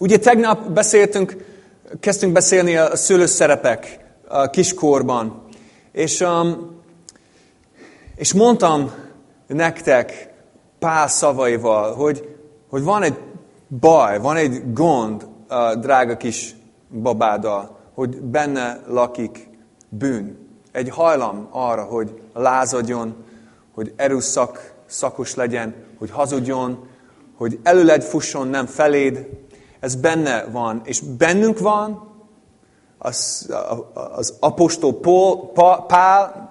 Ugye tegnap beszéltünk, kezdtünk beszélni a szülőszerepek a kiskorban, és, um, és mondtam nektek pár szavaival, hogy, hogy van egy baj, van egy gond a drága kis babáddal, hogy benne lakik bűn. Egy hajlam arra, hogy lázadjon, hogy erőszak, szakos legyen, hogy hazudjon, hogy előled fusson, nem feléd. Ez benne van, és bennünk van, az, az apostol Pál,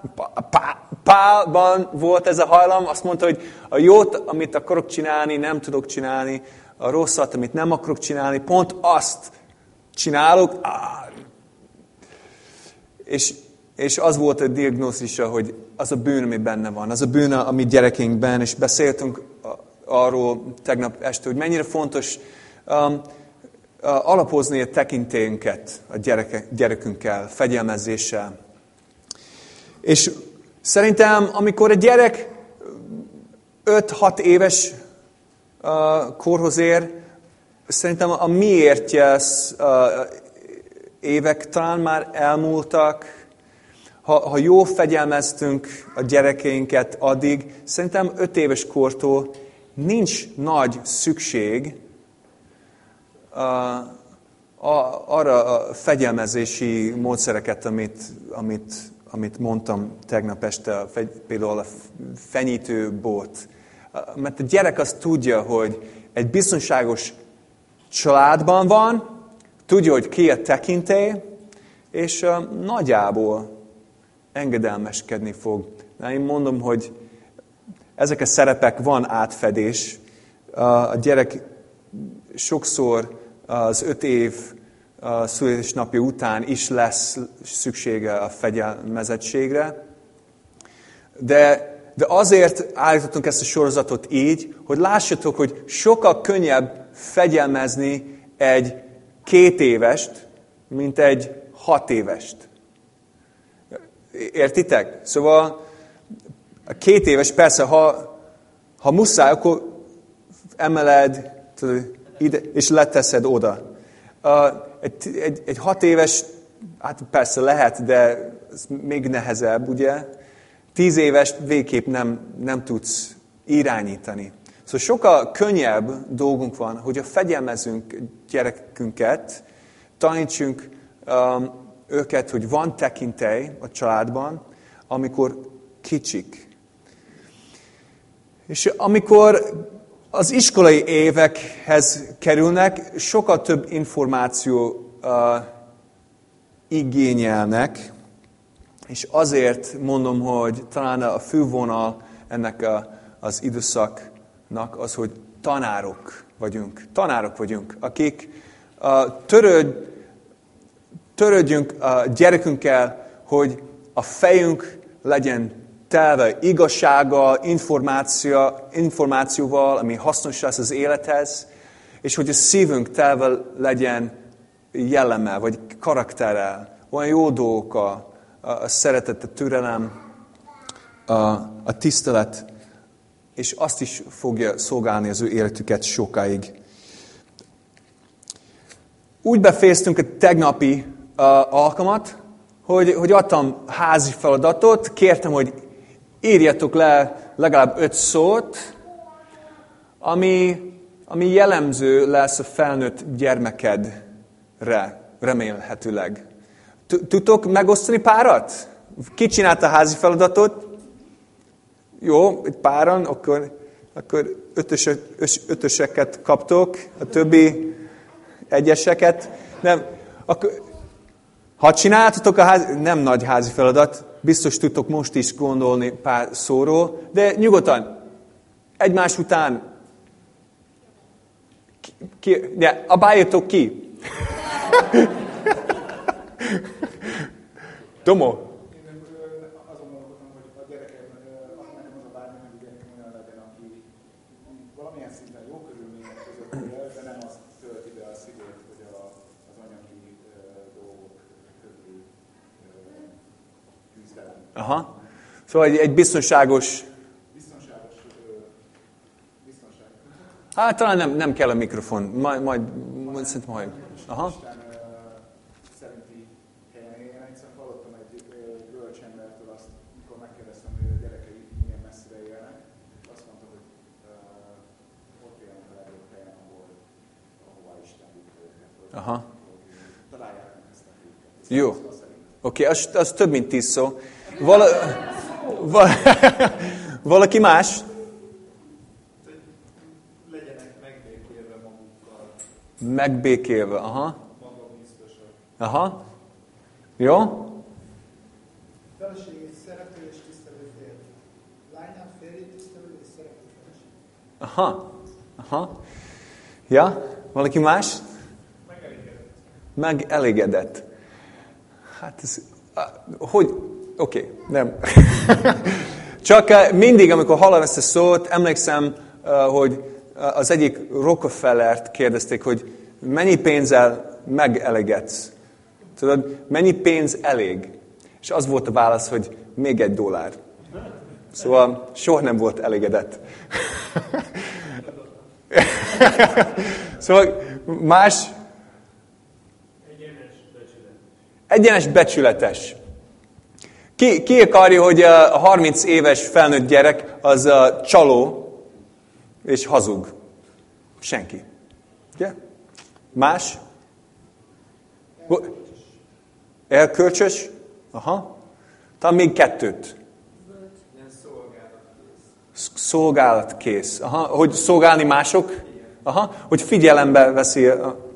Pál, Pálban volt ez a hajlam, azt mondta, hogy a jót, amit akarok csinálni, nem tudok csinálni, a rosszat, amit nem akarok csinálni, pont azt csinálok, és, és az volt a diagnózisa, hogy az a bűn, ami benne van, az a bűn, ami gyerekeinkben, és beszéltünk arról tegnap este, hogy mennyire fontos um, alapozni a tekintélyünket a gyereke, gyerekünkkel, fegyelmezéssel. És szerintem, amikor egy gyerek 5-6 éves korhoz ér, szerintem a miértje évek talán már elmúltak, ha, ha jó fegyelmeztünk a gyerekeinket addig, szerintem öt éves kortól nincs nagy szükség a, arra a fegyelmezési módszereket, amit, amit, amit mondtam tegnap este, például a fenyítő bot. Mert a gyerek azt tudja, hogy egy biztonságos családban van, tudja, hogy ki a tekintély, és nagyjából engedelmeskedni fog. Na, én mondom, hogy ezek a szerepek van átfedés. A gyerek sokszor az öt év születésnapja után is lesz szüksége a fegyelmezettségre. De, de azért állítottunk ezt a sorozatot így, hogy lássatok, hogy sokkal könnyebb fegyelmezni egy két évest, mint egy hat évest. Értitek? Szóval a két éves, persze, ha, ha muszáj, akkor emeled tudod, ide, és leteszed oda. Egy, egy, egy hat éves, hát persze lehet, de ez még nehezebb, ugye? Tíz éves végképp nem, nem tudsz irányítani. Szóval sokkal könnyebb dolgunk van, hogy a fegyelmezünk gyerekünket, tanítsunk um, őket, hogy van tekintély a családban, amikor kicsik. És amikor az iskolai évekhez kerülnek, sokkal több információ uh, igényelnek, és azért mondom, hogy talán a fővonal ennek a, az időszaknak az, hogy tanárok vagyunk. Tanárok vagyunk, akik uh, törőd, törődjünk a gyerekünkkel, hogy a fejünk legyen telve igazsággal, információ, információval, ami hasznos lesz az élethez, és hogy a szívünk telve legyen jellemmel, vagy karakterrel, olyan jó dolgok, a, a szeretet, a türelem, a, a tisztelet, és azt is fogja szolgálni az ő életüket sokáig. Úgy befejeztünk a tegnapi alkalmat, hogy, hogy adtam házi feladatot, kértem, hogy írjatok le legalább öt szót, ami, ami jellemző lesz a felnőtt gyermekedre, remélhetőleg. Tudtok megosztani párat? Ki csinálta a házi feladatot? Jó, egy páran, akkor, akkor ötös, ötöseket kaptok, a többi egyeseket. Nem, akkor ha csináltatok a házi, nem nagy házi feladat, biztos tudtok most is gondolni pár szóról, de nyugodtan, egymás után, ki, ki, ne, abáljatok ki. Tomo, Aha. Szóval egy, egy biztonságos... Biztonságos... Hát talán nem, nem kell a mikrofon, majd, majd, Mond, szerintem halljuk. Aha. Aha. Jó. Oké, okay, az, az több, mint tíz szó. Vala, val, valaki más? Legyenek megbékélve magukkal, Megbékélve, aha. magabiztosak. Aha. Jó? Feleség egy szerető és tisztelő férj. Lányát férjét tisztelő és szerető feleség. Aha. Aha. Ja? Valaki más? Megelégedett. Hát ez... Hogy? Oké, okay, nem. Csak eh, mindig, amikor hallom ezt a szót, emlékszem, eh, hogy eh, az egyik Rockefellert kérdezték, hogy mennyi pénzzel megelégedsz? Tudod, mennyi pénz elég? És az volt a válasz, hogy még egy dollár. Szóval soha nem volt elégedett. szóval más... Egyenes becsületes. Ki, ki akarja, hogy a 30 éves felnőtt gyerek az a csaló és hazug? Senki. Ugye? Más? Elkölcsös? Aha. Talán még kettőt. Sz- Szolgálatkész. Aha. Hogy szolgálni mások? Aha. Hogy figyelembe veszi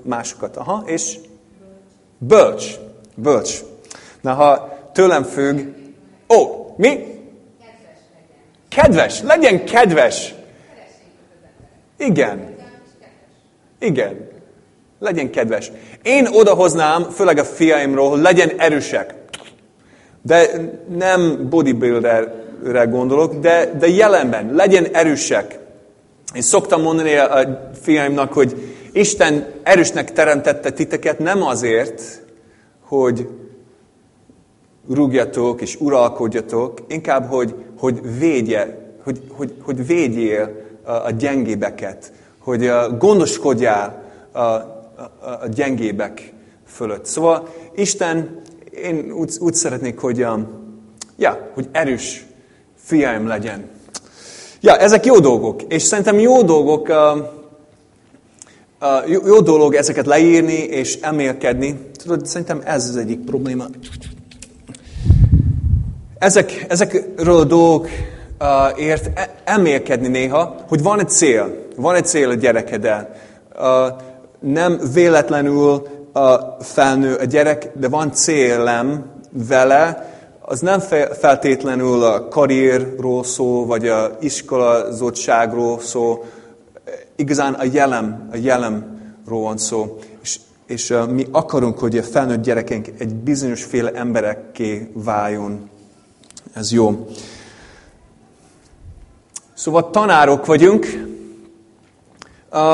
másokat. Aha. És bölcs. Bölcs. Na, ha tőlem függ... Ó, mi? Kedves. Legyen kedves. Igen. Igen. Legyen kedves. Én odahoznám, főleg a fiaimról, hogy legyen erősek. De nem bodybuilderre gondolok, de, de jelenben legyen erősek. Én szoktam mondani a fiaimnak, hogy Isten erősnek teremtette titeket nem azért, hogy rúgjatok és uralkodjatok, inkább, hogy, hogy védje, hogy, hogy, hogy védjél a, gyengébeket, hogy uh, gondoskodjál a, a, a gyengébek fölött. Szóval Isten, én úgy, úgy szeretnék, hogy, um, ja, hogy erős fiaim legyen. Ja, ezek jó dolgok, és szerintem jó dolgok, uh, jó, jó dolog ezeket leírni és emélkedni. Tudod, szerintem ez az egyik probléma. Ezek, ezekről a dolgokért e- emélkedni néha, hogy van egy cél, van egy cél a gyerekeddel. Uh, nem véletlenül uh, felnő a gyerek, de van célem vele, az nem fe- feltétlenül a karrierról szó, vagy a iskolazottságról szó, igazán a jelem, a jelemről van szó. És, és uh, mi akarunk, hogy a felnőtt gyerekeink egy bizonyos féle emberekké váljon. Ez jó. Szóval tanárok vagyunk.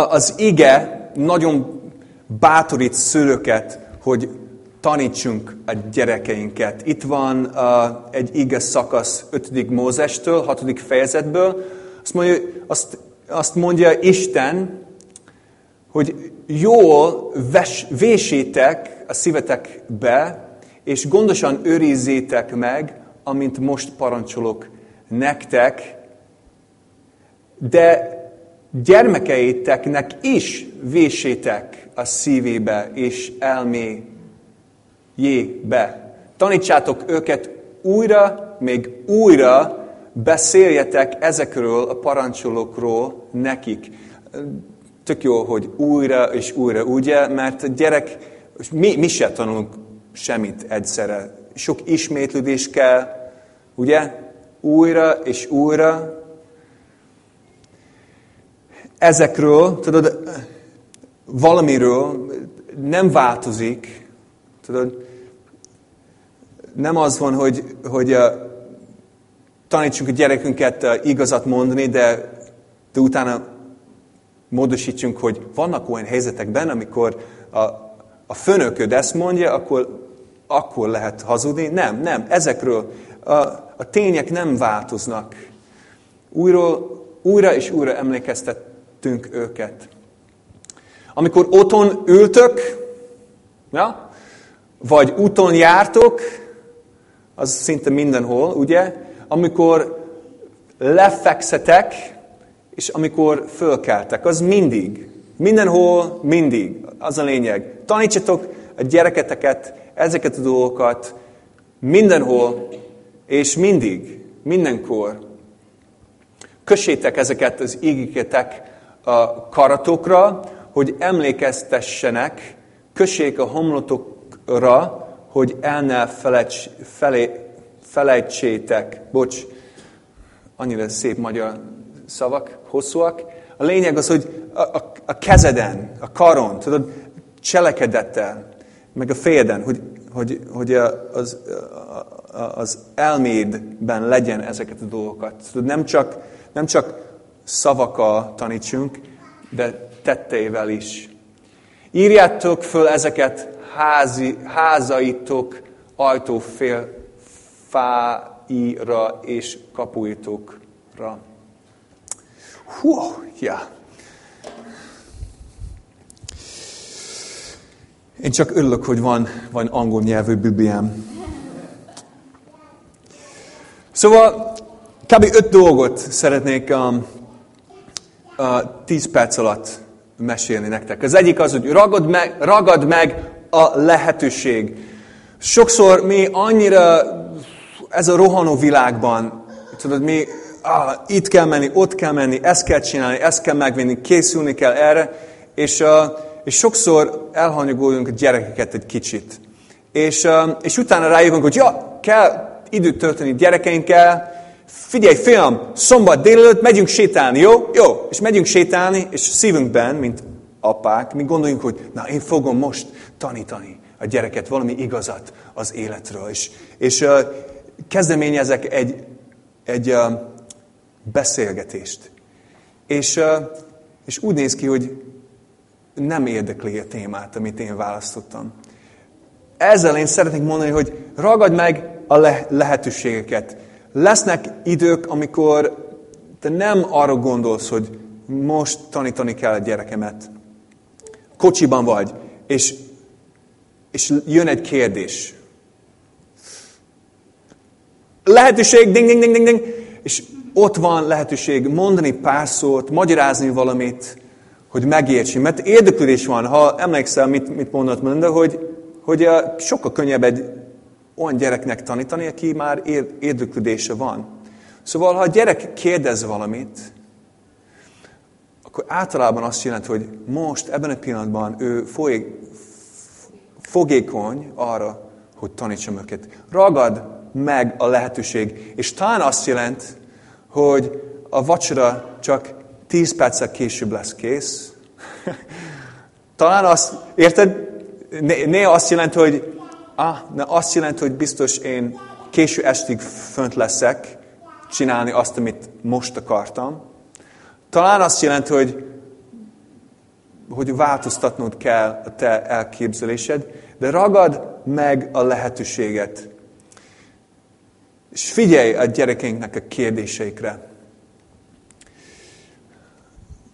Az ige nagyon bátorít szülőket, hogy tanítsunk a gyerekeinket. Itt van egy ige szakasz 5. Mózestől, 6. fejezetből. Azt mondja, azt, azt mondja Isten, hogy jól ves, vésétek a szívetekbe, és gondosan őrizzétek meg, amint most parancsolok nektek, de gyermekeiteknek is vésétek a szívébe és elméjébe. Tanítsátok őket újra, még újra beszéljetek ezekről a parancsolókról nekik. Tök jó, hogy újra és újra, ugye? Mert a gyerek, mi, mi se tanulunk semmit egyszerre. Sok ismétlődés kell, ugye? Újra és újra. Ezekről, tudod, valamiről nem változik, tudod, nem az van, hogy, hogy uh, tanítsunk a gyerekünket uh, igazat mondani, de, de utána módosítsunk, hogy vannak olyan helyzetekben, amikor a, a főnököd ezt mondja, akkor, akkor lehet hazudni. Nem, nem, ezekről a, a tények nem változnak. Újra, újra és újra emlékeztettünk őket. Amikor otthon ültök, ja? vagy úton jártok, az szinte mindenhol, ugye? Amikor lefekszetek, és amikor fölkeltek, az mindig. Mindenhol, mindig. Az a lényeg. Tanítsatok a gyereketeket ezeket a dolgokat mindenhol, és mindig, mindenkor. Kössétek ezeket az ígéketek a karatokra, hogy emlékeztessenek, kössék a homlotokra, hogy el ne felejts, felé, felejtsétek. Bocs, annyira szép magyar szavak, hosszúak. A lényeg az, hogy a, a, a kezeden, a karon, tudod, cselekedettel, meg a fejeden, hogy, hogy, hogy az, az elmédben legyen ezeket a dolgokat. Nem csak, nem csak szavakkal tanítsunk, de tetteivel is. Írjátok föl ezeket házi, házaitok ajtófél fáira és kapuitokra. Hú, ja. Én csak örülök, hogy van, van angol nyelvű bibliám. Szóval kb. öt dolgot szeretnék um, uh, tíz perc alatt mesélni nektek. Az egyik az, hogy ragad meg, ragad meg a lehetőség. Sokszor mi annyira ez a rohanó világban, tudod, mi ah, itt kell menni, ott kell menni, ezt kell csinálni, ezt kell megvenni, készülni kell erre, és, uh, és sokszor elhanyagoljunk a gyerekeket egy kicsit. És, uh, és utána rájövünk, hogy ja, kell időt tölteni gyerekeinkkel, figyelj, fiam, szombat délelőtt megyünk sétálni, jó? Jó, és megyünk sétálni, és szívünkben, mint apák, mi gondoljunk, hogy na, én fogom most tanítani a gyereket valami igazat az életről. És, és uh, kezdeményezek egy, egy uh, beszélgetést. És, uh, és úgy néz ki, hogy nem érdekli a témát, amit én választottam. Ezzel én szeretnék mondani, hogy ragadj meg a le- lehetőségeket. Lesznek idők, amikor te nem arra gondolsz, hogy most tanítani kell a gyerekemet. Kocsiban vagy, és, és jön egy kérdés. Lehetőség, ding, ding, ding, ding, ding, és ott van lehetőség mondani pár szót, magyarázni valamit, hogy megértsi. Mert érdeklődés van, ha emlékszel, mit, mit mondott Melinda, hogy, hogy sokkal könnyebb egy olyan gyereknek tanítani, aki már érdeklődése van. Szóval, ha a gyerek kérdez valamit, akkor általában azt jelenti, hogy most, ebben a pillanatban ő folyik, fogékony arra, hogy tanítsam őket. Ragad meg a lehetőség. És talán azt jelent, hogy a vacsora csak 10 perccel később lesz kész. talán azt, érted? Néha azt jelenti, hogy ah, na azt jelenti, hogy biztos én késő estig fönt leszek, csinálni azt, amit most akartam. Talán azt jelenti, hogy, hogy változtatnod kell a te elképzelésed, de ragad meg a lehetőséget. És figyelj a gyerekeinknek a kérdéseikre.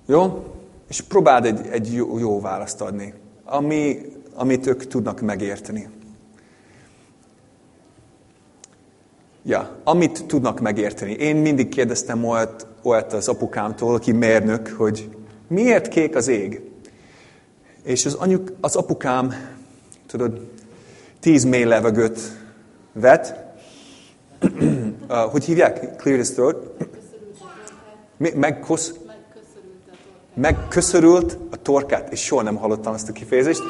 Jó? És próbáld egy, egy jó, jó választ adni, ami, amit ők tudnak megérteni. Ja, amit tudnak megérteni. Én mindig kérdeztem olyat, olyat az apukámtól, aki mérnök, hogy miért kék az ég? És az, anyuk, az apukám, tudod, tíz mély levegőt vet. uh, hogy hívják? Clear his throat. Megkosz... Megköszörült a torkát, és soha nem hallottam ezt a kifejezést.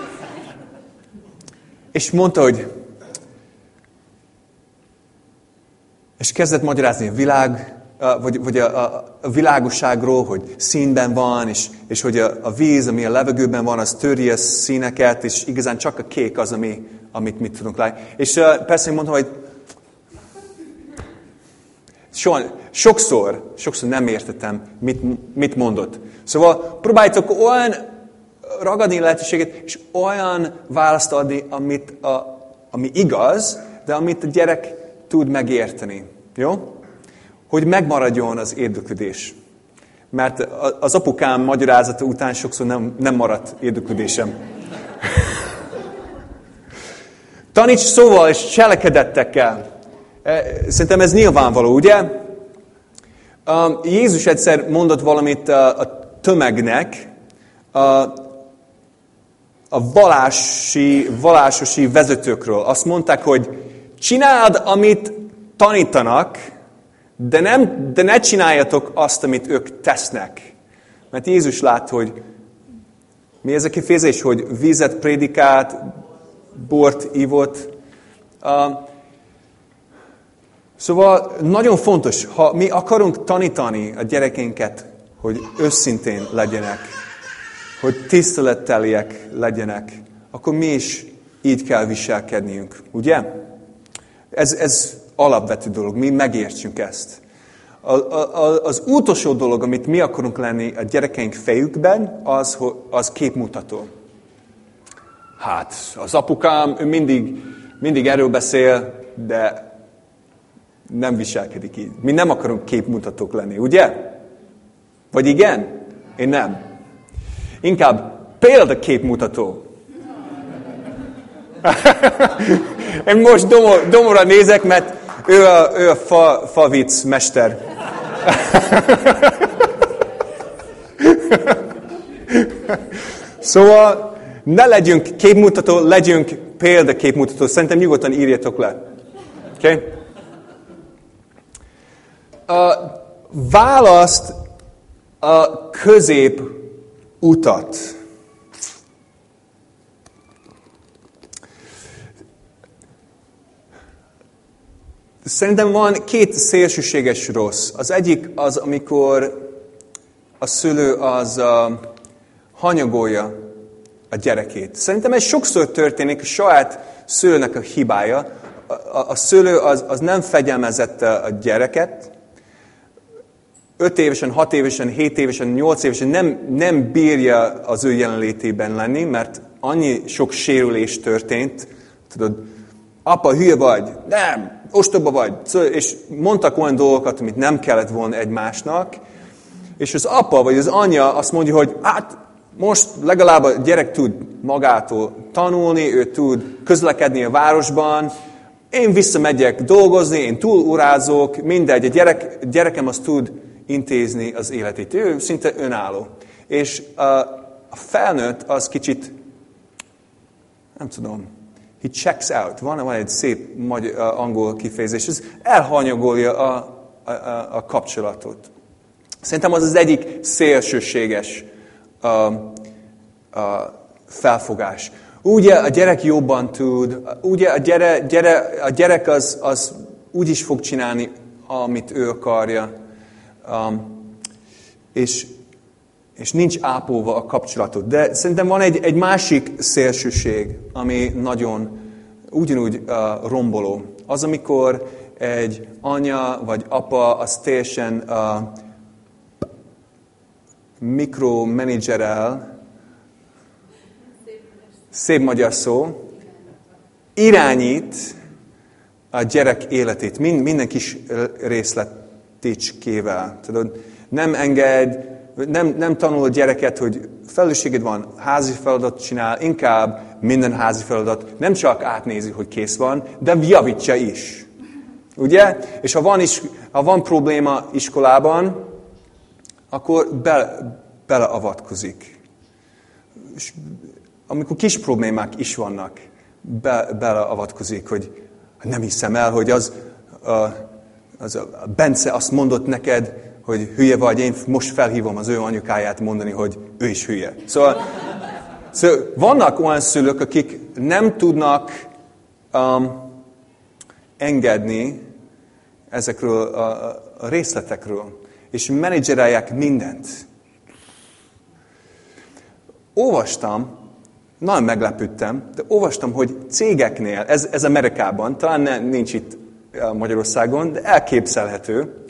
És mondta, hogy És kezdett magyarázni a világ, vagy, vagy a, a, a világosságról, hogy színben van, és, és hogy a, a víz, ami a levegőben van, az töri a színeket, és igazán csak a kék az, ami, amit mit tudunk látni. És persze én mondtam, hogy soha, sokszor, sokszor nem értettem, mit, mit mondott. Szóval próbáljátok olyan ragadni lehetőséget, és olyan választ adni, amit a, ami igaz, de amit a gyerek tud megérteni. Jó? Hogy megmaradjon az érdeklődés. Mert az apukám magyarázata után sokszor nem, nem maradt érdeklődésem. Taníts szóval és cselekedettekkel. E, szerintem ez nyilvánvaló, ugye? Jézus egyszer mondott valamit a tömegnek, a valási, valásosi vezetőkről. Azt mondták, hogy csináld, amit tanítanak, de, nem, de ne csináljatok azt, amit ők tesznek. Mert Jézus lát, hogy mi ez a kifejezés, hogy vizet prédikált, bort ívott. Uh, szóval nagyon fontos, ha mi akarunk tanítani a gyerekeinket, hogy őszintén legyenek, hogy tiszteletteliek legyenek, akkor mi is így kell viselkedniünk, ugye? Ez, ez alapvető dolog, mi megértsünk ezt. A, a, az utolsó dolog, amit mi akarunk lenni a gyerekeink fejükben, az, az képmutató. Hát, az apukám, ő mindig, mindig erről beszél, de nem viselkedik így. Mi nem akarunk képmutatók lenni, ugye? Vagy igen? Én nem. Inkább példaképmutató. Én most domor, domora nézek, mert ő a, ő a fa, fa vicc mester. szóval ne legyünk képmutató, legyünk példaképmutató. Szerintem nyugodtan írjatok le. Okay? Uh, választ a közép utat. Szerintem van két szélsőséges rossz. Az egyik az, amikor a szülő az uh, hanyagolja a gyerekét. Szerintem ez sokszor történik, a saját szülőnek a hibája. A, a, a szülő az, az nem fegyelmezette a gyereket, 5 évesen, 6 évesen, 7 évesen, 8 évesen nem, nem bírja az ő jelenlétében lenni, mert annyi sok sérülés történt. Tudod, apa, hülye vagy, nem, ostoba vagy. És mondtak olyan dolgokat, amit nem kellett volna egymásnak, és az apa vagy az anya azt mondja, hogy hát most legalább a gyerek tud magától tanulni, ő tud közlekedni a városban, én visszamegyek dolgozni, én túlurázok, mindegy, a gyerek, gyerekem azt tud intézni az életét. Ő szinte önálló. És a, felnőtt az kicsit, nem tudom, he checks out. Van, van egy szép magyar, angol kifejezés, ez elhanyagolja a, a, a, kapcsolatot. Szerintem az az egyik szélsőséges a, a felfogás. Ugye a gyerek jobban tud, ugye a, gyere, gyere, a gyerek az, az úgy is fog csinálni, amit ő akarja és, és nincs ápolva a kapcsolatot. De szerintem van egy, egy másik szélsőség, ami nagyon ugyanúgy uh, romboló. Az, amikor egy anya vagy apa az teljesen uh, mikromanagerel, szép magyar szó, irányít a gyerek életét, mind, minden kis részlet ticskével. Tudod, nem enged, nem, nem tanul a gyereket, hogy felelősséged van, házi feladat csinál, inkább minden házi feladat nem csak átnézi, hogy kész van, de javítja is. Ugye? És ha van, is, ha van probléma iskolában, akkor be, beleavatkozik. És amikor kis problémák is vannak, be, beleavatkozik, hogy nem hiszem el, hogy az, uh, az a Bence azt mondott neked, hogy hülye vagy, én most felhívom az ő anyukáját mondani, hogy ő is hülye. Szóval, szóval vannak olyan szülők, akik nem tudnak um, engedni ezekről a, a részletekről, és menedzserelják mindent. Olvastam, nagyon meglepődtem, de olvastam, hogy cégeknél, ez, ez Amerikában, talán ne, nincs itt Magyarországon, de elképzelhető,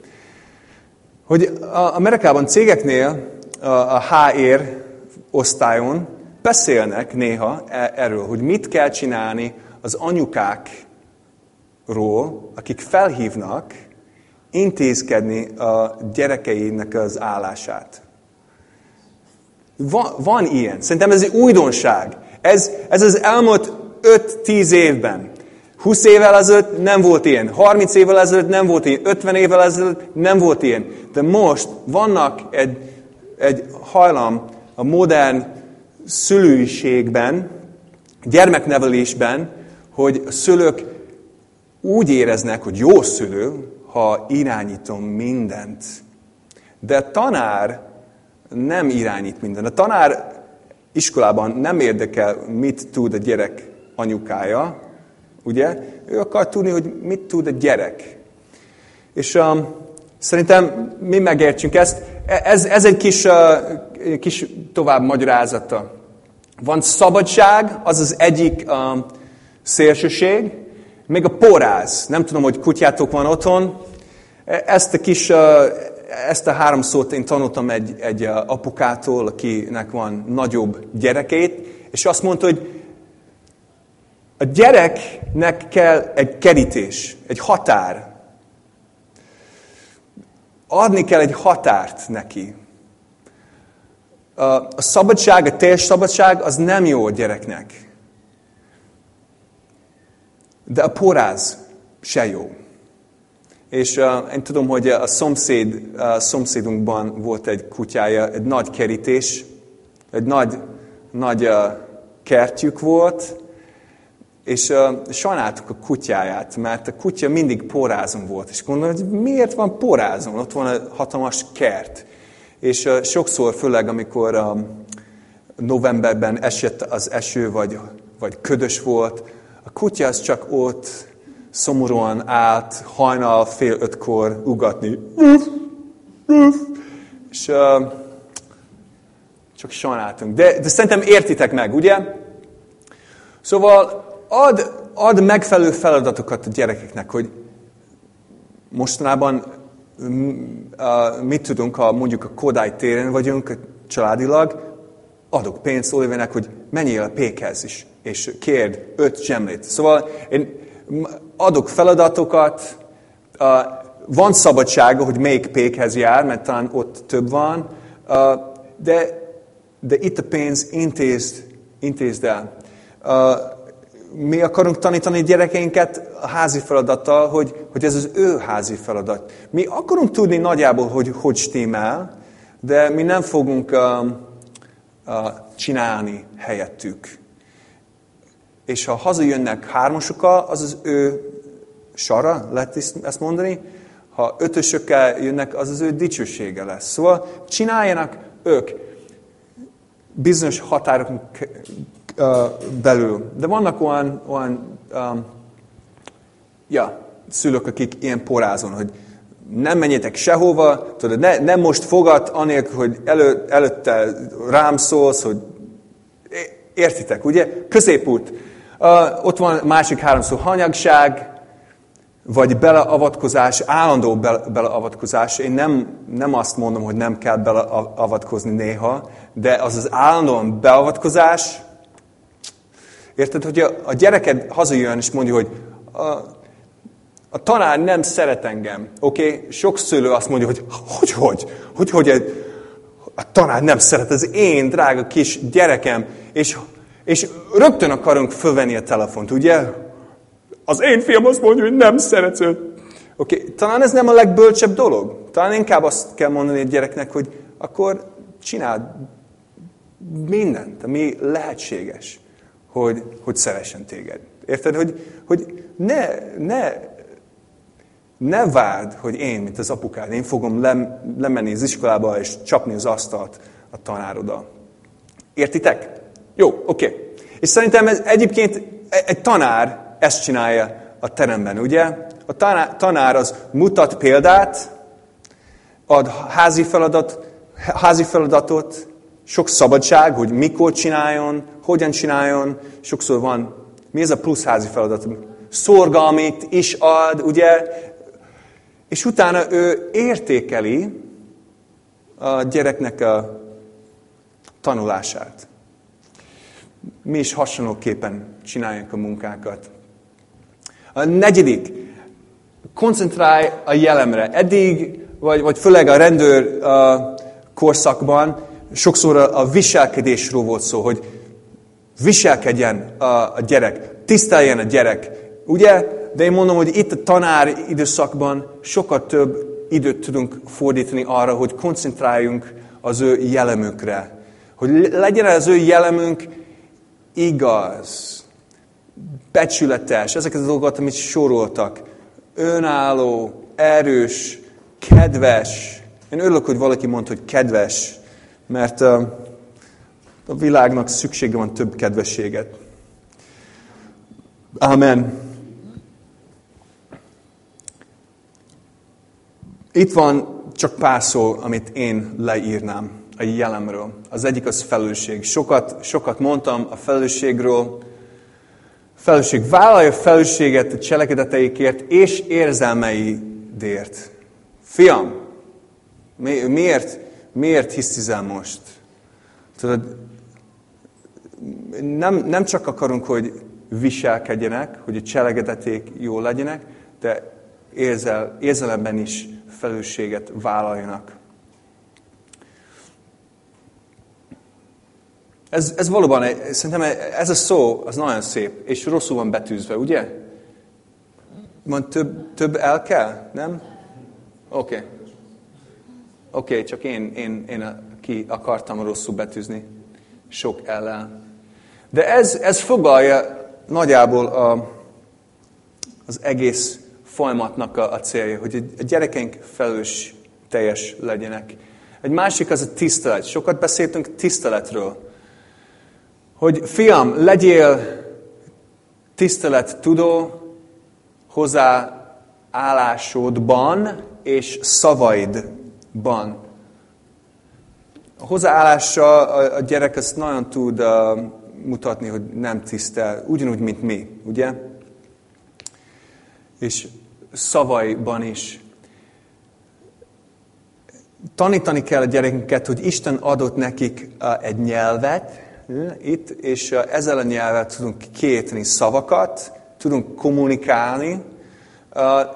hogy Amerikában cégeknél a HR osztályon beszélnek néha e, erről, hogy mit kell csinálni az anyukákról, akik felhívnak, intézkedni a gyerekeinek az állását. Van, van ilyen. Szerintem ez egy újdonság. Ez, ez az elmúlt 5-10 évben. 20 évvel ezelőtt nem volt ilyen, 30 évvel ezelőtt nem volt ilyen, 50 évvel ezelőtt nem volt ilyen. De most vannak egy, egy hajlam a modern szülőségben, gyermeknevelésben, hogy a szülők úgy éreznek, hogy jó szülő, ha irányítom mindent. De tanár nem irányít mindent. A tanár iskolában nem érdekel, mit tud a gyerek anyukája, ugye? Ő akar tudni, hogy mit tud a gyerek. És um, szerintem mi megértsünk ezt. Ez, ez egy kis, uh, kis tovább magyarázata. Van szabadság, az az egyik um, szélsőség, még a poráz. Nem tudom, hogy kutyátok van otthon. Ezt a kis, uh, ezt a három szót én tanultam egy, egy uh, apukától, akinek van nagyobb gyerekét, és azt mondta, hogy a gyereknek kell egy kerítés, egy határ. Adni kell egy határt neki. A szabadság, a teljes szabadság, az nem jó a gyereknek. De a poráz se jó. És uh, én tudom, hogy a szomszéd, a szomszédunkban volt egy kutyája, egy nagy kerítés, egy nagy, nagy uh, kertjük volt, és uh, sajnáltuk a kutyáját, mert a kutya mindig porázon volt, és gondolom, hogy miért van porázon? Ott van a hatalmas kert. És uh, sokszor, főleg amikor um, novemberben esett az eső, vagy, vagy ködös volt, a kutya az csak ott szomorúan állt, hajnal fél ötkor ugatni. És uh, csak sajnáltunk. De, de szerintem értitek meg, ugye? Szóval ad, ad megfelelő feladatokat a gyerekeknek, hogy mostanában mit tudunk, ha mondjuk a Kodály téren vagyunk családilag, adok pénzt Olivernek, hogy menjél a pékhez is, és kérd öt zsemlét. Szóval én adok feladatokat, van szabadsága, hogy melyik pékhez jár, mert talán ott több van, de, de itt a pénz intézd, intézd el mi akarunk tanítani gyerekeinket a házi feladattal, hogy, hogy ez az ő házi feladat. Mi akarunk tudni nagyjából, hogy hogy stimmel, de mi nem fogunk uh, uh, csinálni helyettük. És ha hazajönnek hármasokkal, az az ő sara, lehet ezt mondani, ha ötösökkel jönnek, az az ő dicsősége lesz. Szóval csináljanak ők bizonyos határokon belül. De vannak olyan, olyan um, ja, szülők, akik ilyen porázon, hogy nem menjetek sehova, tudod, ne, nem most fogad, anélkül, hogy elő, előtte rám szólsz, hogy értitek, ugye? Középút. Uh, ott van másik háromszor hanyagság, vagy beleavatkozás, állandó beleavatkozás. Én nem, nem azt mondom, hogy nem kell beleavatkozni néha, de az az állandóan beavatkozás, Érted, hogy a, a gyereked hazajön, és mondja, hogy a, a tanár nem szeret engem. Oké? Okay? Sok szülő azt mondja, hogy hogy, hogy, hogy, hogy a tanár nem szeret, az én drága kis gyerekem, és, és rögtön akarunk fölvenni a telefont, ugye? Az én fiam azt mondja, hogy nem szeretsz őt. Oké, okay. talán ez nem a legbölcsebb dolog. Talán inkább azt kell mondani a gyereknek, hogy akkor csináld mindent, ami lehetséges hogy, hogy szeressen téged. Érted? Hogy, hogy ne, ne, ne várd, hogy én, mint az apukád, én fogom lem, lemenni az iskolába és csapni az asztalt a tanároda. Értitek? Jó, oké. Okay. És szerintem ez egyébként egy tanár ezt csinálja a teremben, ugye? A tanár az mutat példát, ad házi, feladat, házi feladatot, sok szabadság, hogy mikor csináljon, hogyan csináljon. Sokszor van, mi ez a plusz házi feladat? Szorgalmit is ad, ugye? És utána ő értékeli a gyereknek a tanulását. Mi is hasonlóképpen csináljuk a munkákat. A negyedik, koncentrálj a jelemre. Eddig, vagy, vagy főleg a rendőr uh, korszakban sokszor a, a viselkedésről volt szó, hogy viselkedjen a, a gyerek, tiszteljen a gyerek. Ugye? De én mondom, hogy itt a tanár időszakban sokkal több időt tudunk fordítani arra, hogy koncentráljunk az ő jellemükre. Hogy legyen az ő jellemünk igaz, becsületes, ezeket a dolgokat, amit soroltak. Önálló, erős, kedves. Én örülök, hogy valaki mondta, hogy kedves, mert a világnak szüksége van több kedvességet. Amen. Itt van csak pár szó, amit én leírnám a jelemről. Az egyik az felelősség. Sokat, sokat mondtam a felelősségről. Felelősség. Vállalja felelősséget a cselekedeteikért és érzelmeidért. Fiam, mi, miért, miért hisztizel most? Tudod, nem, nem csak akarunk, hogy viselkedjenek, hogy a cselekedeték jó legyenek, de érzel, érzelemben is felelősséget vállaljanak. Ez, ez valóban, szerintem ez a szó, az nagyon szép, és rosszul van betűzve, ugye? Van több, több el kell, nem? Oké. Okay. Oké, okay, csak én, én, én ki akartam rosszul betűzni. Sok ellen. De ez, ez foglalja nagyjából a, az egész folyamatnak a, a célja, hogy a gyerekeink felelős teljes legyenek. Egy másik az a tisztelet. Sokat beszéltünk tiszteletről. Hogy fiam, legyél tisztelet tudó hozzáállásodban és szavaidban. A hozzáállása a gyerek ezt nagyon tud uh, mutatni, hogy nem tisztel, ugyanúgy, mint mi, ugye? És szavaiban is. Tanítani kell a gyerekünket, hogy Isten adott nekik egy nyelvet, itt, és ezzel a nyelvet tudunk kiérteni szavakat, tudunk kommunikálni,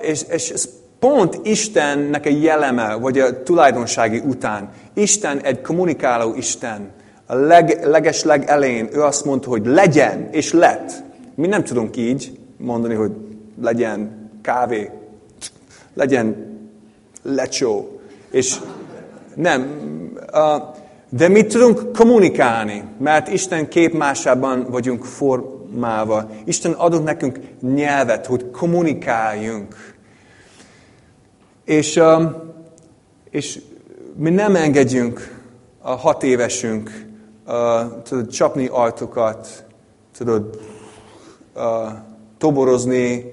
és, és ez pont Istennek a jeleme, vagy a tulajdonsági után. Isten egy kommunikáló Isten. A leg, leges legelején ő azt mondta, hogy legyen, és lett. Mi nem tudunk így mondani, hogy legyen, kávé, legyen lecsó. És nem, de mit tudunk kommunikálni, mert Isten képmásában vagyunk formálva. Isten adott nekünk nyelvet, hogy kommunikáljunk. És, és mi nem engedjünk a hat évesünk tudod, csapni ajtókat, tudod, toborozni,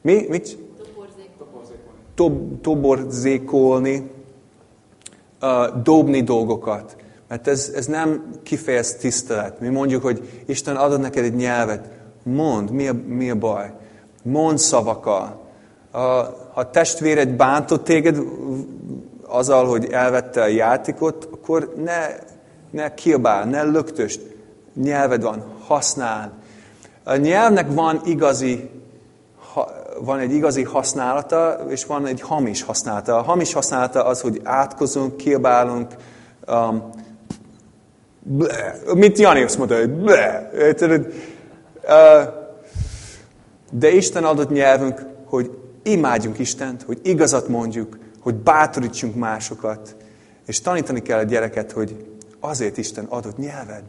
mi? Mit? Toborzékolni. Toborzékolni, uh, dobni dolgokat. Mert ez, ez nem kifejez tisztelet. Mi mondjuk, hogy Isten adott neked egy nyelvet. Mondd, mi a, mi a baj. Mondd szavakkal. Uh, ha testvéred bántott téged azzal, hogy elvette a játékot, akkor ne, ne kiabál, ne lögtöst. Nyelved van, használd. A nyelvnek van igazi van egy igazi használata, és van egy hamis használata. A hamis használata az, hogy átkozunk, kiabálunk, um, mint Jani azt mondta, hogy uh, de Isten adott nyelvünk, hogy imádjunk Istent, hogy igazat mondjuk, hogy bátorítsunk másokat, és tanítani kell a gyereket, hogy azért Isten adott nyelved.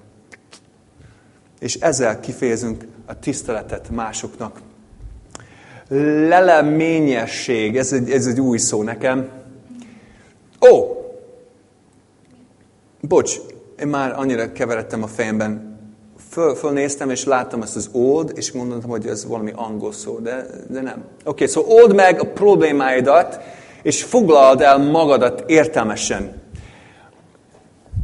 És ezzel kifejezünk a tiszteletet másoknak leleményesség, ez egy, ez egy új szó nekem. Ó, bocs, én már annyira keveredtem a fejemben. Föl, fölnéztem, és láttam ezt az old, és gondoltam, hogy ez valami angol szó, de, de nem. Oké, okay, szóval old meg a problémáidat, és foglald el magadat értelmesen.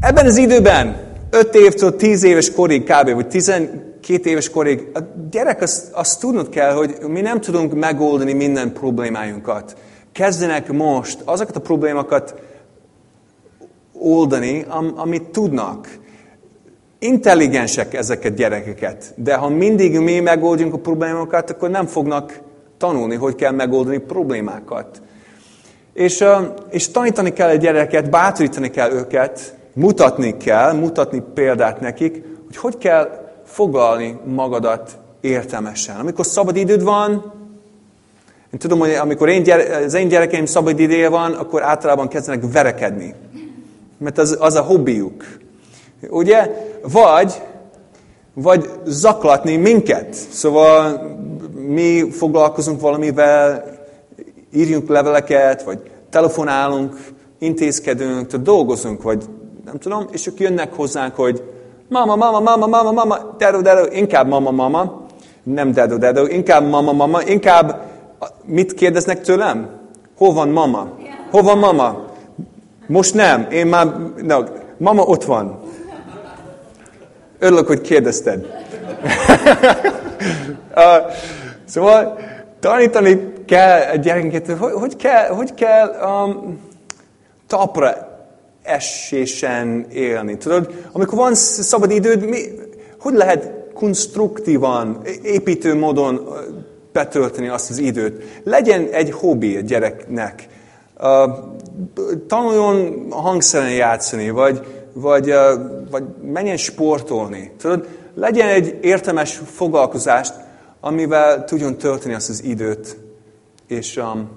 Ebben az időben, 5 évtől 10 éves korig kb. vagy 10, két éves korig, a gyerek azt, azt tudnod kell, hogy mi nem tudunk megoldani minden problémájunkat. Kezdenek most azokat a problémákat oldani, am, amit tudnak. Intelligensek ezeket gyerekeket, de ha mindig mi megoldjunk a problémákat, akkor nem fognak tanulni, hogy kell megoldani problémákat. És, és tanítani kell a gyereket, bátorítani kell őket, mutatni kell, mutatni példát nekik, hogy hogy kell foglalni magadat értelmesen. Amikor szabad időd van, én tudom, hogy amikor én gyere, az én gyerekeim szabad ideje van, akkor általában kezdenek verekedni. Mert az, az a hobbiuk. Ugye? Vagy, vagy zaklatni minket. Szóval mi foglalkozunk valamivel, írjunk leveleket, vagy telefonálunk, intézkedünk, tehát dolgozunk, vagy nem tudom, és ők jönnek hozzánk, hogy mama, mama, mama, mama, mama, dedo, dedo, inkább mama, mama, nem dedo, dedo, inkább mama, mama, inkább mit kérdeznek tőlem? Hol van mama? Hol van mama? Most nem, én már, no, mama ott van. Örülök, hogy kérdezted. szóval tanítani kell a gyerekeket, hogy, hogy kell, hogy kell um, tapra esésen élni. Tudod, amikor van szabad időd, mi, hogy lehet konstruktívan, építő módon betölteni azt az időt? Legyen egy hobbi a gyereknek. Uh, tanuljon hangszeren játszani, vagy, vagy, vagy menjen sportolni. Tudod, legyen egy értelmes foglalkozást, amivel tudjon tölteni azt az időt. És, um,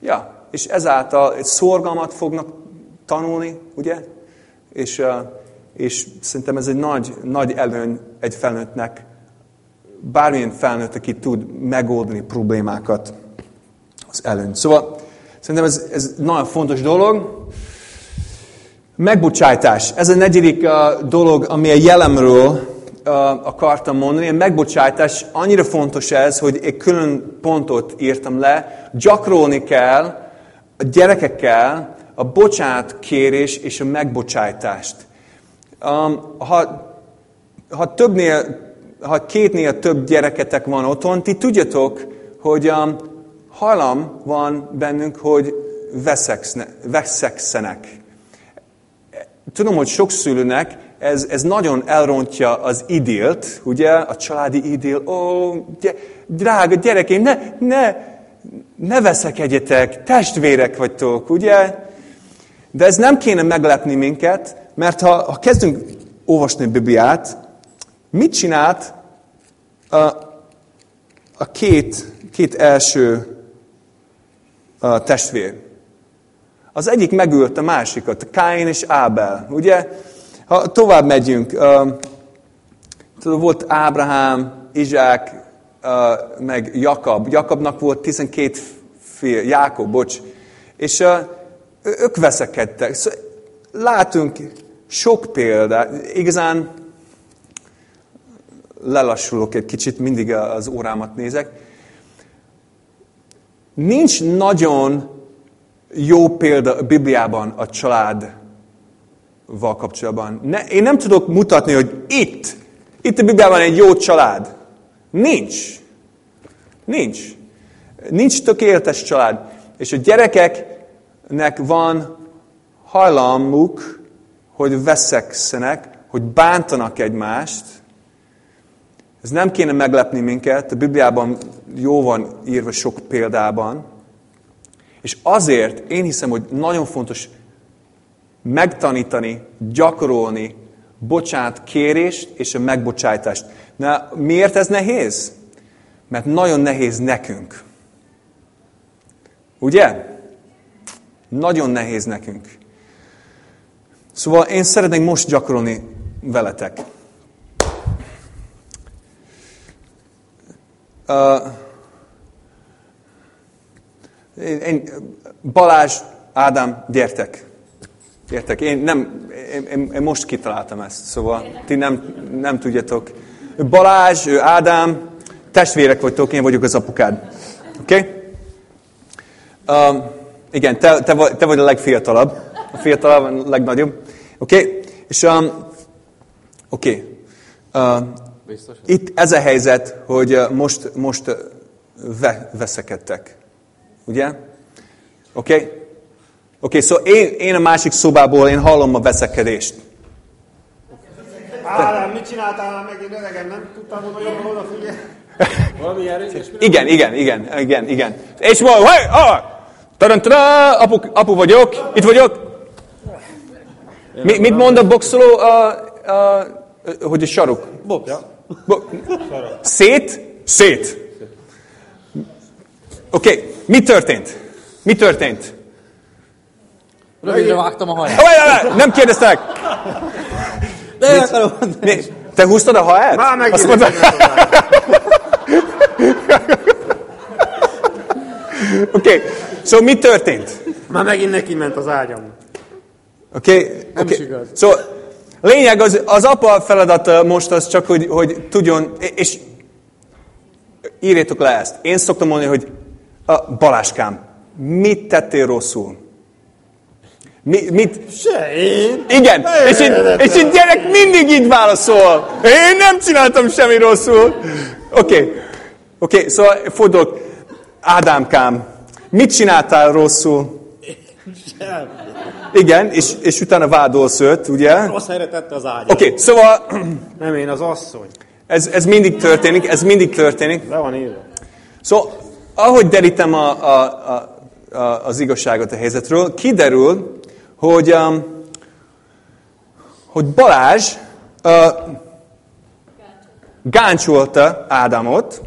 ja, és ezáltal egy szorgalmat fognak tanulni, ugye? És, uh, és szerintem ez egy nagy, nagy előny egy felnőttnek, bármilyen felnőtt, aki tud megoldani problémákat, az előny. Szóval szerintem ez, ez nagyon fontos dolog. Megbocsájtás. Ez a negyedik uh, dolog, ami a jelemről uh, akartam mondani. A megbocsájtás annyira fontos ez, hogy egy külön pontot írtam le. Gyakorolni kell a gyerekekkel a bocsánat kérés és a megbocsájtást. Um, ha, ha többnél, ha kétnél több gyereketek van otthon, ti tudjatok, hogy um, halam van bennünk, hogy veszekszenek. Tudom, hogy sok szülőnek ez, ez nagyon elrontja az idilt, ugye, a családi idil. Ó, gy- drága gyerekeim, ne, ne, ne veszekedjetek, testvérek vagytok, ugye? De ez nem kéne meglepni minket, mert ha, ha kezdünk olvasni a Bibliát, mit csinált a, a két, két első a testvér? Az egyik megölt a másikat, Káin és Ábel. Ugye, ha tovább megyünk, volt Ábrahám, Izsák, meg Jakab. Jakabnak volt 12 fél, Jákob, bocs. És ők veszekedtek. Szóval látunk sok példát. Igazán lelassulok egy kicsit, mindig az órámat nézek. Nincs nagyon jó példa a Bibliában a családval kapcsolatban. Ne, én nem tudok mutatni, hogy itt, itt a Bibliában egy jó család. Nincs. Nincs. Nincs tökéletes család. És a gyerekeknek van hajlamuk, hogy veszekszenek, hogy bántanak egymást. Ez nem kéne meglepni minket, a Bibliában jó van írva sok példában. És azért én hiszem, hogy nagyon fontos megtanítani, gyakorolni bocsánat kérést és a megbocsájtást. Na, miért ez nehéz? Mert nagyon nehéz nekünk. Ugye? Nagyon nehéz nekünk. Szóval én szeretnék most gyakorolni veletek. Uh, én, Balázs, Ádám, gyertek. Gyertek. Én, nem, én, én most kitaláltam ezt, szóval ti nem, nem tudjátok. Balázs, ő Ádám, testvérek vagytok, én vagyok az apukád. Oké? Okay? Um, igen, te, te, vagy, te vagy a legfiatalabb. A fiatalabb, a legnagyobb. Oké? Okay? És um, oké. Okay. Uh, itt ez a helyzet, hogy uh, most, most uh, ve, veszekedtek. Ugye? Oké? Okay? Oké, okay, szóval én, én a másik szobából én hallom a veszekedést. Ádám, mit csináltál már megint öregem? Nem tudtam volna jobban odafigyelni? Valami erős? Igen, igen, igen, igen, igen. És mondom, hey, ah, tarantara, apu, apu vagyok, itt vagyok. Mi, mit mond a boxoló, a, a, hogy a saruk? Box. Ja. Bo- szét? Szét. Oké, okay. mi történt? Mi történt? Rövidre vágtam a haját. Várj, nem kérdeztek. De el akarom mondani. Mi? Te húztad a haját? Már megint Azt mondta, Oké, okay. szóval mi történt? Már megint neki ment az ágyam. Oké? Okay? Nem okay. igaz. Szóval lényeg az, az apa feladata most az csak, hogy, hogy tudjon, és írjátok le ezt. Én szoktam mondani, hogy a Baláskám, mit tettél rosszul? Mi, mit? Se én. Igen, és egy, és egy gyerek mindig így válaszol. Én nem csináltam semmi rosszul. Oké, okay. oké, okay, szóval fordulok. Ádámkám, mit csináltál rosszul? Sem. Igen, és, és utána vádolsz őt, ugye? Rossz helyre tette az ágyam. Oké, okay, szóval Nem én, az asszony. ez, ez mindig történik, ez mindig történik. Le van írva. Szóval, ahogy derítem a, a, a, a, az igazságot a helyzetről, kiderül, hogy, um, hogy Balázs uh, gáncsolta Ádámot.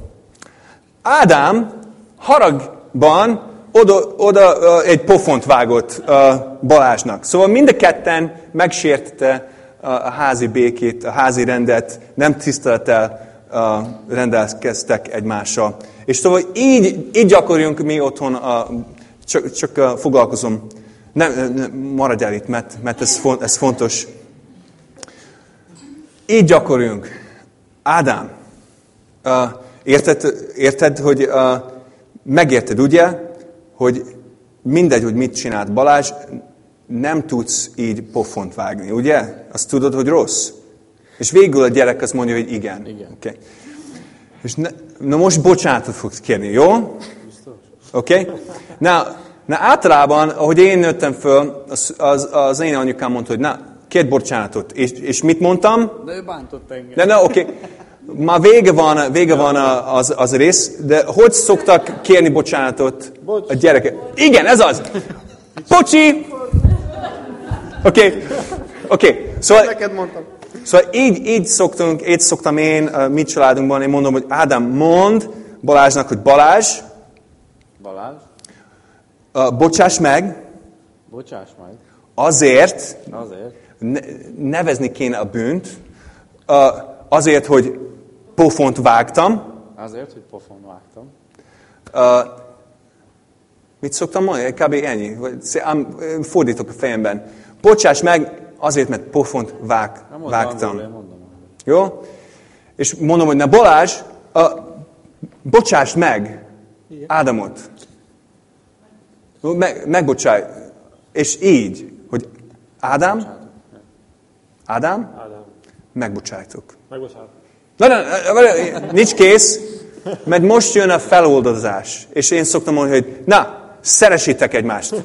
Ádám haragban oda, oda uh, egy pofont vágott uh, Balázsnak. Szóval mind a ketten megsértette uh, a házi békét, a házi rendet, nem tisztelettel uh, rendelkeztek egymással. És szóval így, így gyakorjunk mi otthon, uh, csak, csak foglalkozom. Nem, nem, maradjál itt, mert, mert ez, font, ez fontos. Így gyakorjunk. Ádám, uh, érted, érted, hogy uh, megérted, ugye, hogy mindegy, hogy mit csinált Balázs, nem tudsz így pofont vágni, ugye? Azt tudod, hogy rossz? És végül a gyerek azt mondja, hogy igen. Igen. Okay. És ne, na most bocsánatot fogsz kérni, jó? Oké? Okay? Na, na általában, ahogy én nőttem föl, az, az, az én anyukám mondta, hogy na, két bocsánatot. És, és mit mondtam? De ő bántott engem. De na, oké. Okay. Már vége van, vége van az, az rész, de hogy szoktak kérni bocsánatot Bocs. a gyerekek? Igen, ez az. Bocsi! Oké, okay. oké. Okay. Szóval, Neked mondtam. Szóval így, így, szoktunk, így szoktam én mi családunkban, én mondom, hogy Ádám, mond Balázsnak, hogy Balázs, Balázs, uh, bocsáss meg, bocsáss meg. azért, Azért. ne, nevezni kéne a bűnt, uh, azért, hogy pofont vágtam, Azért, hogy pofon vágtam. Uh, mit szoktam mondani? Kb. ennyi. Fordítok a fejemben. Bocsáss meg azért, mert pofont vág, mondom vágtam. angolul, mondom. Jó? És mondom, hogy na Balázs, uh, bocsáss meg Ádámot. Meg, megbocsáj. És így, hogy Ádám, Ádám, Ádám. megbocsájtok. Megbocsánat. Na, na, na, nincs kész, mert most jön a feloldozás. És én szoktam mondani, hogy na, szeresítek egymást.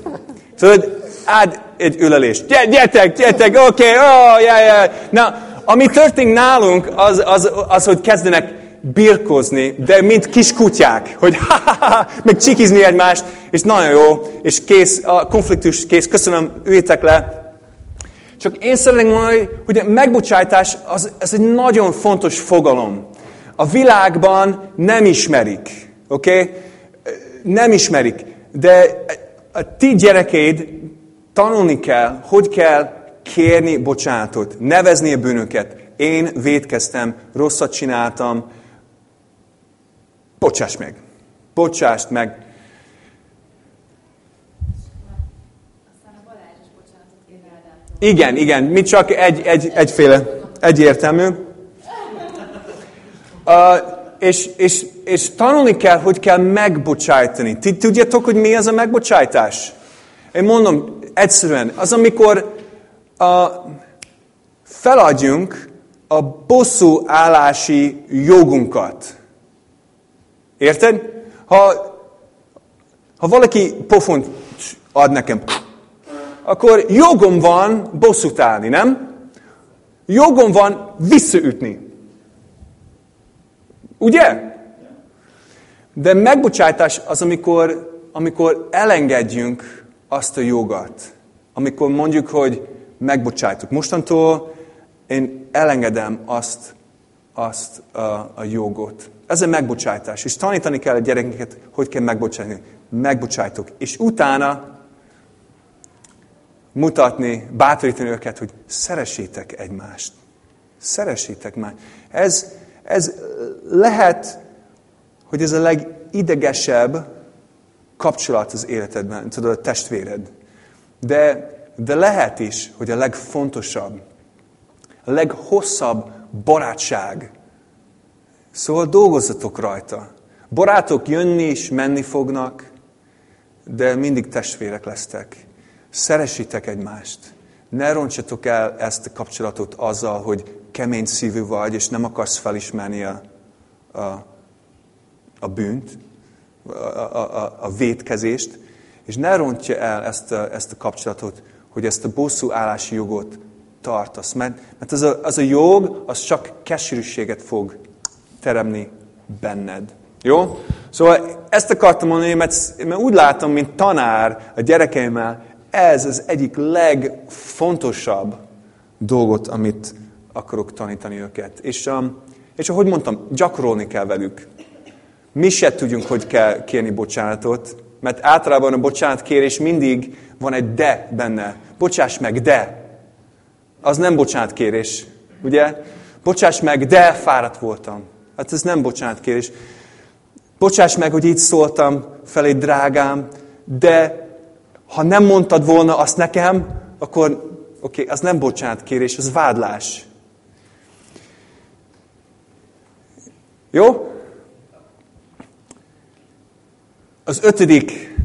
Tudod, áld egy ülelést. Gyere, gyertek, gyertek, oké, okay, oh, yeah, yeah. Na, ami történik nálunk, az, az, az, hogy kezdenek birkozni, de mint kis kutyák, hogy ha, ha, ha, meg csikizni egymást, és nagyon jó, és kész, a konfliktus kész, köszönöm, üljétek le, csak én szeretném mondani, hogy a megbocsájtás az, az egy nagyon fontos fogalom. A világban nem ismerik, oké? Okay? Nem ismerik, de a ti gyerekeid tanulni kell, hogy kell kérni bocsánatot, nevezni a bűnöket. Én védkeztem, rosszat csináltam, bocsáss meg. Bocsásd meg. Igen, igen, mi csak egy, egy, egyféle, egyértelmű. Uh, és, és, és tanulni kell, hogy kell megbocsájtani. Ti tudjátok, hogy mi az a megbocsájtás? Én mondom, egyszerűen, az, amikor uh, feladjunk a bosszú állási jogunkat. Érted? Ha, ha valaki pofont ad nekem, akkor jogom van bosszút állni, nem? Jogom van visszaütni. Ugye? De megbocsátás az, amikor, amikor elengedjünk azt a jogat. Amikor mondjuk, hogy megbocsájtok. Mostantól én elengedem azt, azt a, a jogot. Ez a megbocsátás. És tanítani kell a gyerekeket, hogy kell megbocsátni. Megbocsájtok. És utána mutatni, bátorítani őket, hogy szeressétek egymást. Szeressétek már. Ez, ez lehet, hogy ez a legidegesebb kapcsolat az életedben, tudod, a testvéred. De, de lehet is, hogy a legfontosabb, a leghosszabb barátság. Szóval dolgozzatok rajta. Barátok jönni és menni fognak, de mindig testvérek lesztek. Szeresítek egymást. Ne roncsatok el ezt a kapcsolatot azzal, hogy kemény szívű vagy, és nem akarsz felismerni a, a, a bűnt, a, a, a, vétkezést, és ne rontja el ezt a, ezt a kapcsolatot, hogy ezt a bosszú állási jogot tartasz. Mert, mert az, a, az a jog, az csak keserűséget fog teremni benned. Jó? Szóval ezt akartam mondani, mert, mert úgy látom, mint tanár a gyerekeimmel, ez az egyik legfontosabb dolgot, amit akarok tanítani őket. És, um, és ahogy mondtam, gyakorolni kell velük. Mi se tudjunk, hogy kell kérni bocsánatot, mert általában a bocsánatkérés mindig van egy de benne. Bocsáss meg, de. Az nem bocsánatkérés, ugye? Bocsáss meg, de fáradt voltam. Hát ez nem bocsánatkérés. Bocsáss meg, hogy így szóltam felé, drágám, de ha nem mondtad volna azt nekem, akkor oké, okay, az nem bocsánatkérés, az vádlás. Jó? Az ötödik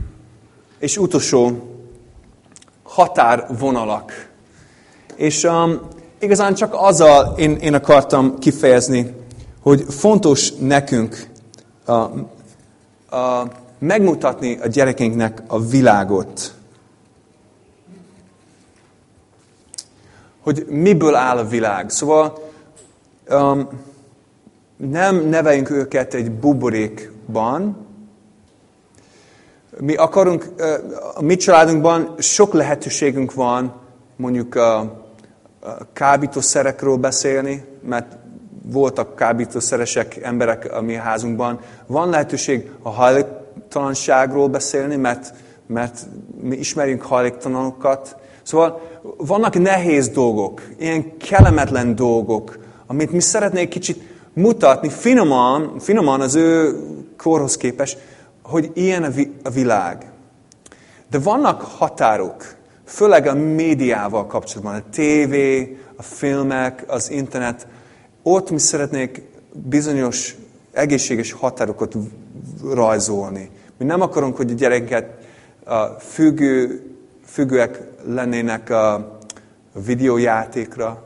és utolsó határvonalak. És um, igazán csak azzal én, én akartam kifejezni, hogy fontos nekünk uh, uh, megmutatni a gyerekeinknek a világot. Hogy miből áll a világ. Szóval um, nem neveljünk őket egy buborékban. Mi akarunk, a mi családunkban sok lehetőségünk van mondjuk a kábítószerekről beszélni, mert voltak kábítószeresek emberek a mi házunkban. Van lehetőség a hajléktalanságról beszélni, mert, mert mi ismerünk hajléktalanokat. Szóval vannak nehéz dolgok, ilyen kellemetlen dolgok, amit mi szeretnék kicsit mutatni finoman, finoman az ő korhoz képes, hogy ilyen a, vi, a világ. De vannak határok, főleg a médiával kapcsolatban, a tévé, a filmek, az internet, ott mi szeretnék bizonyos egészséges határokat rajzolni. Mi nem akarunk, hogy a gyereket a függő, függőek lennének a videójátékra,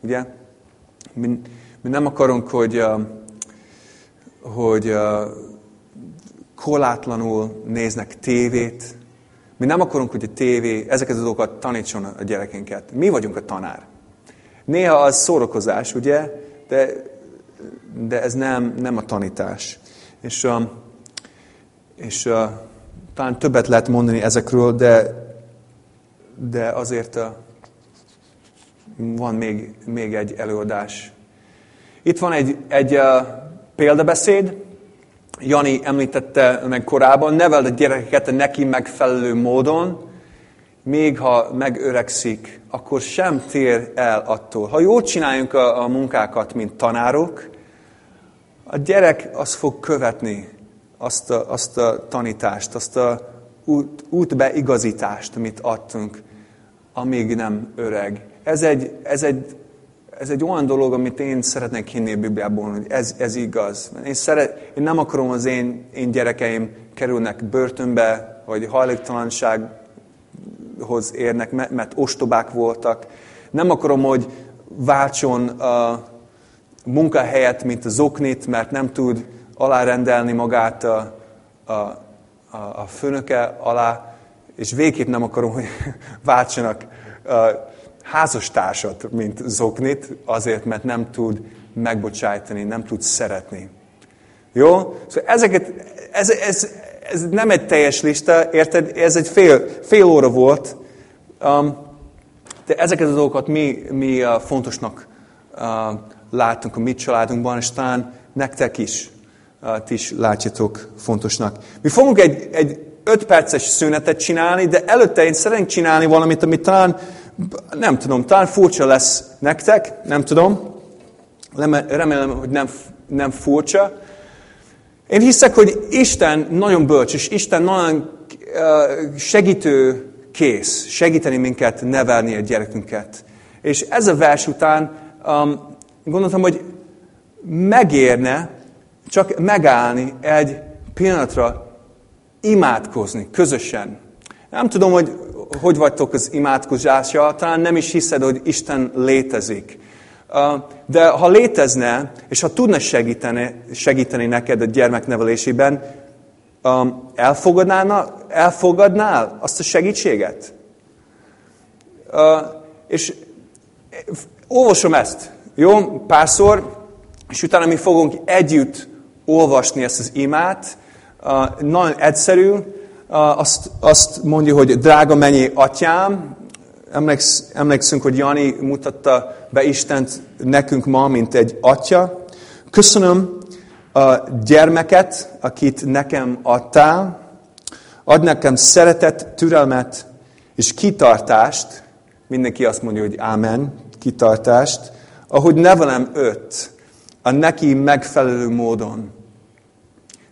ugye? Mi, mi nem akarunk, hogy, hogy korlátlanul néznek tévét. Mi nem akarunk, hogy a tévé ezeket a dolgokat tanítson a gyerekénket. Mi vagyunk a tanár. Néha az szórakozás, ugye? De, de ez nem, nem a tanítás. És, és talán többet lehet mondani ezekről, de, de azért van még, még egy előadás itt van egy, egy példabeszéd, Jani említette meg korábban, neveld a gyerekeket a neki megfelelő módon, még ha megöregszik, akkor sem tér el attól. Ha jól csináljunk a, a munkákat, mint tanárok, a gyerek az fog követni azt a, azt a tanítást, azt a út, útbeigazítást, amit adtunk, amíg nem öreg. Ez egy, ez egy ez egy olyan dolog, amit én szeretnék hinni a Bibliából, hogy ez, ez igaz. Én, szeret, én nem akarom az én, én gyerekeim kerülnek börtönbe, vagy hajléktalansághoz érnek, mert, ostobák voltak. Nem akarom, hogy váltson a munkahelyet, mint az oknit, mert nem tud alárendelni magát a, a, a, a főnöke alá, és végképp nem akarom, hogy váltsanak házastársat, mint zoknit, azért, mert nem tud megbocsájtani, nem tud szeretni. Jó? Szóval ezeket, ez, ez, ez nem egy teljes lista, érted? Ez egy fél, fél óra volt, um, de ezeket a dolgokat mi, mi uh, fontosnak uh, látunk a mi családunkban, és talán nektek is, uh, ti is látjátok fontosnak. Mi fogunk egy, egy öt perces szünetet csinálni, de előtte én szeretnénk csinálni valamit, ami talán, nem tudom, talán furcsa lesz nektek, nem tudom. Remélem, hogy nem, nem furcsa. Én hiszek, hogy Isten nagyon bölcs, és Isten nagyon segítő kész, segíteni minket nevelni a gyerekünket. És ez a vers után um, gondoltam, hogy megérne csak megállni egy pillanatra imádkozni közösen. Nem tudom, hogy hogy vagytok az imádkozással, talán nem is hiszed, hogy Isten létezik. De ha létezne, és ha tudna segíteni, segíteni neked a gyermeknevelésében, elfogadnál, elfogadnál azt a segítséget? És olvasom ezt, jó? Párszor, és utána mi fogunk együtt olvasni ezt az imát. Nagyon egyszerű, azt, azt mondja, hogy drága mennyi atyám, Emléksz, emlékszünk, hogy Jani mutatta be Istent nekünk ma, mint egy atya. Köszönöm a gyermeket, akit nekem adtál. Ad nekem szeretet, türelmet és kitartást. Mindenki azt mondja, hogy ámen, kitartást. Ahogy nevelem őt, a neki megfelelő módon.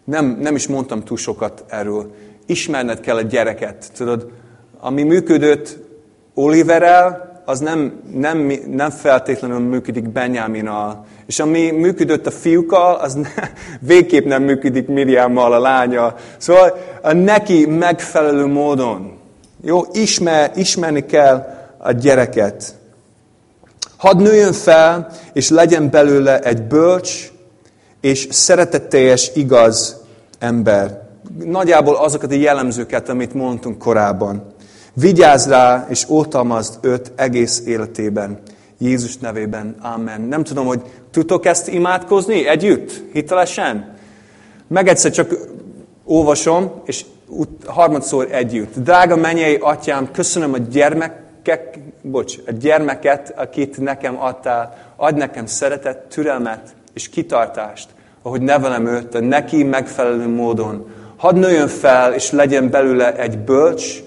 Nem, nem is mondtam túl sokat erről. Ismerned kell a gyereket. Tudod, ami működött Oliverrel, az nem, nem, nem feltétlenül működik Benjaminal. És ami működött a fiúkkal, az ne, végképp nem működik Miriammal, a lánya. Szóval a neki megfelelő módon. Jó, ismer, ismerni kell a gyereket. Hadd nőjön fel, és legyen belőle egy bölcs és szeretetteljes, igaz ember. Nagyjából azokat a jellemzőket, amit mondtunk korábban. Vigyázz rá, és oltalmazd őt egész életében. Jézus nevében. Amen. Nem tudom, hogy tudtok ezt imádkozni együtt, hitelesen? Meg egyszer csak olvasom, és harmadszor együtt. Drága mennyei atyám, köszönöm a gyermekek, bocs, a gyermeket, akit nekem adtál. Adj nekem szeretet, türelmet és kitartást, ahogy nevelem őt a neki megfelelő módon. Hadd nőjön fel, és legyen belőle egy bölcs,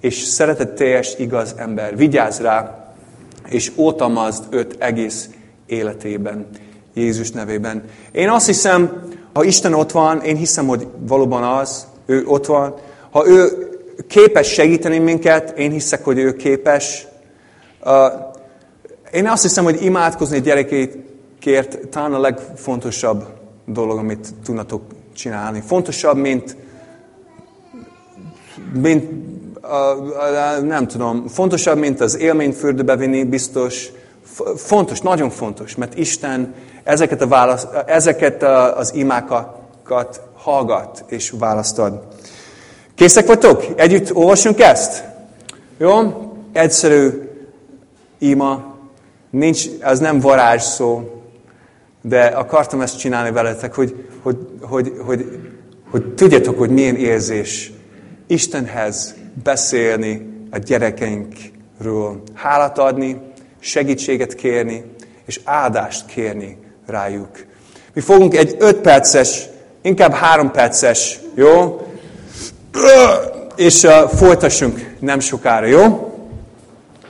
és szeretetteljes, igaz ember. Vigyázz rá, és ótamazd őt egész életében. Jézus nevében. Én azt hiszem, ha Isten ott van, én hiszem, hogy valóban az, ő ott van. Ha ő képes segíteni minket, én hiszek, hogy ő képes. Én azt hiszem, hogy imádkozni a gyerekékért talán a legfontosabb dolog, amit tudnatok csinálni. Fontosabb, mint, mint nem tudom, fontosabb, mint az élményt fürdőbe vinni, biztos. Fontos, nagyon fontos, mert Isten ezeket, a válasz, ezeket az imákat hallgat és választad. Készek vagytok? Együtt olvasunk ezt? Jó? Egyszerű ima. Nincs, ez nem varázs szó, de akartam ezt csinálni veletek, hogy, hogy, hogy, hogy, hogy tudjátok, hogy milyen érzés Istenhez beszélni a gyerekeinkről, hálát adni, segítséget kérni, és áldást kérni rájuk. Mi fogunk egy öt perces, inkább három perces, jó? És uh, folytassunk nem sokára, jó?